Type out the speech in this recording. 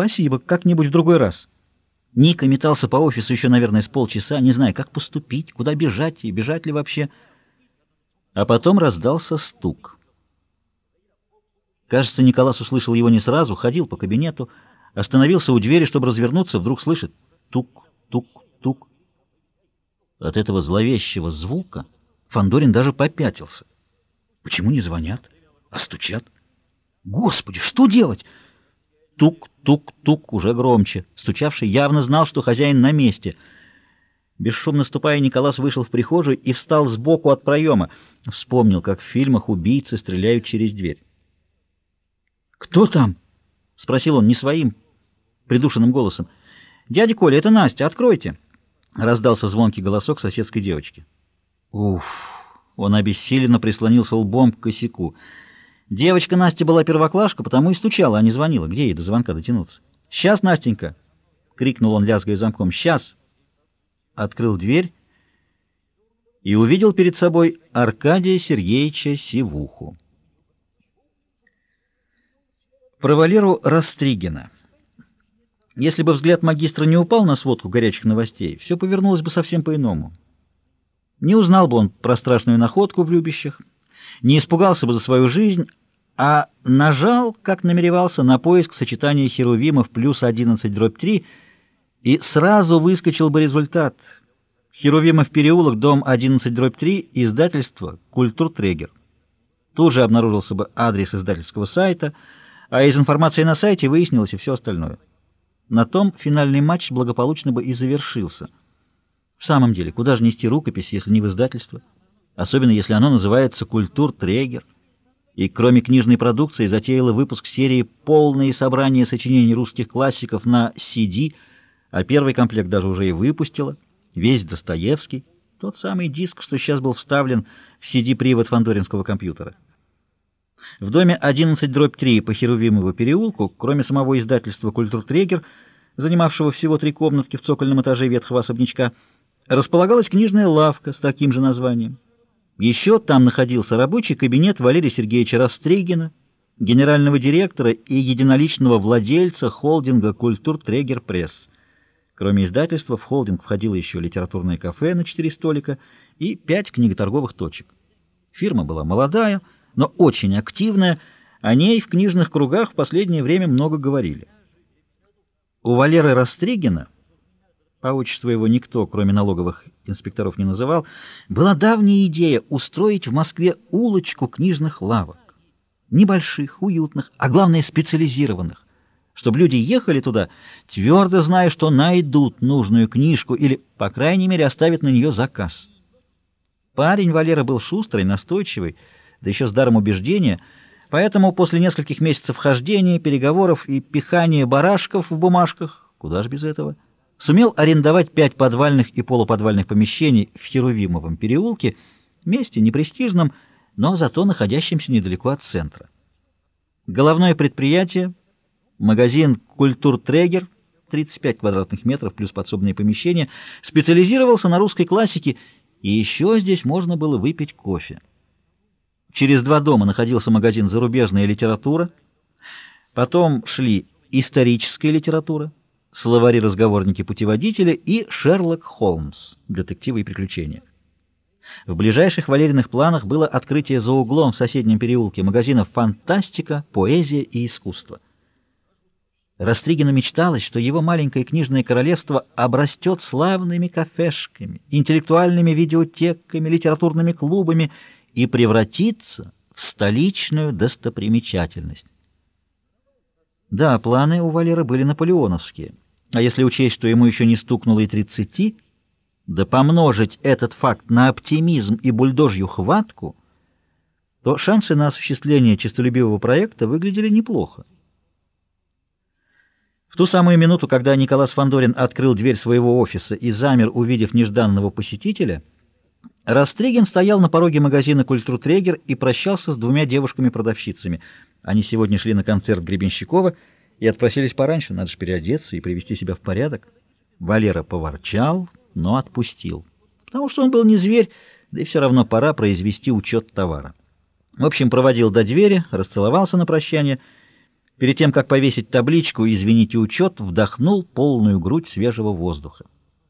Спасибо, как-нибудь в другой раз. Ника метался по офису еще, наверное, с полчаса, не зная, как поступить, куда бежать и бежать ли вообще. А потом раздался стук. Кажется, Николас услышал его не сразу, ходил по кабинету, остановился у двери, чтобы развернуться, вдруг слышит тук, тук, тук. От этого зловещего звука Фандорин даже попятился. Почему не звонят, а стучат? Господи, что делать? Тук-тук-тук уже громче. Стучавший явно знал, что хозяин на месте. Бесшумно ступая, Николас вышел в прихожую и встал сбоку от проема. Вспомнил, как в фильмах убийцы стреляют через дверь. «Кто там?» — спросил он не своим, придушенным голосом. «Дядя Коля, это Настя, откройте!» — раздался звонкий голосок соседской девочки. Уф! Он обессиленно прислонился лбом к косяку. Девочка Настя была первоклашка, потому и стучала, а не звонила. Где ей до звонка дотянуться? «Сейчас, Настенька!» — крикнул он, лязгая замком. «Сейчас!» Открыл дверь и увидел перед собой Аркадия Сергеевича Сивуху. Про Валеру Растригина. Если бы взгляд магистра не упал на сводку горячих новостей, все повернулось бы совсем по-иному. Не узнал бы он про страшную находку в любящих, не испугался бы за свою жизнь, а нажал, как намеревался, на поиск сочетания херувимов плюс 11 дробь 3, и сразу выскочил бы результат. Херувимов переулок, дом 11 дробь 3, издательство «Культуртрегер». Тут же обнаружился бы адрес издательского сайта, а из информации на сайте выяснилось и все остальное. На том финальный матч благополучно бы и завершился. В самом деле, куда же нести рукопись, если не в издательство? Особенно если оно называется «Культуртрегер» и кроме книжной продукции затеяла выпуск серии «Полные собрания сочинений русских классиков» на CD, а первый комплект даже уже и выпустила, весь Достоевский, тот самый диск, что сейчас был вставлен в CD-привод фандоринского компьютера. В доме 11-3 по Херувимову переулку, кроме самого издательства «Культуртрегер», занимавшего всего три комнатки в цокольном этаже ветхого особнячка, располагалась книжная лавка с таким же названием. Еще там находился рабочий кабинет Валерия Сергеевича Растрегина, генерального директора и единоличного владельца холдинга «Культур Трегер Пресс». Кроме издательства, в холдинг входило еще литературное кафе на четыре столика и пять книготорговых точек. Фирма была молодая, но очень активная, о ней в книжных кругах в последнее время много говорили. У Валеры Растригина по отчеству его никто, кроме налоговых инспекторов, не называл, была давняя идея устроить в Москве улочку книжных лавок. Небольших, уютных, а главное специализированных, чтобы люди ехали туда, твердо зная, что найдут нужную книжку или, по крайней мере, оставят на нее заказ. Парень Валера был шустрый, настойчивый, да еще с даром убеждения, поэтому после нескольких месяцев хождения, переговоров и пихания барашков в бумажках, куда ж без этого, сумел арендовать пять подвальных и полуподвальных помещений в Херувимовом переулке, месте непрестижном, но зато находящемся недалеко от центра. Головное предприятие, магазин «Культуртрегер», 35 квадратных метров плюс подсобные помещения, специализировался на русской классике, и еще здесь можно было выпить кофе. Через два дома находился магазин «Зарубежная литература», потом шли «Историческая литература», словари-разговорники-путеводители и Шерлок Холмс, детективы и приключения. В ближайших Валериных планах было открытие за углом в соседнем переулке магазинов «Фантастика», «Поэзия» и «Искусство». Растригину мечталось, что его маленькое книжное королевство обрастет славными кафешками, интеллектуальными видеотеками, литературными клубами и превратится в столичную достопримечательность. Да, планы у Валеры были наполеоновские. А если учесть, что ему еще не стукнуло и тридцати, да помножить этот факт на оптимизм и бульдожью хватку, то шансы на осуществление честолюбивого проекта выглядели неплохо. В ту самую минуту, когда Николас Фандорин открыл дверь своего офиса и замер, увидев нежданного посетителя, Растригин стоял на пороге магазина «Культуртрегер» и прощался с двумя девушками-продавщицами — они сегодня шли на концерт Гребенщикова и отпросились пораньше, надо же переодеться и привести себя в порядок. Валера поворчал, но отпустил, потому что он был не зверь, да и все равно пора произвести учет товара. В общем, проводил до двери, расцеловался на прощание Перед тем, как повесить табличку «Извините, учет», вдохнул полную грудь свежего воздуха.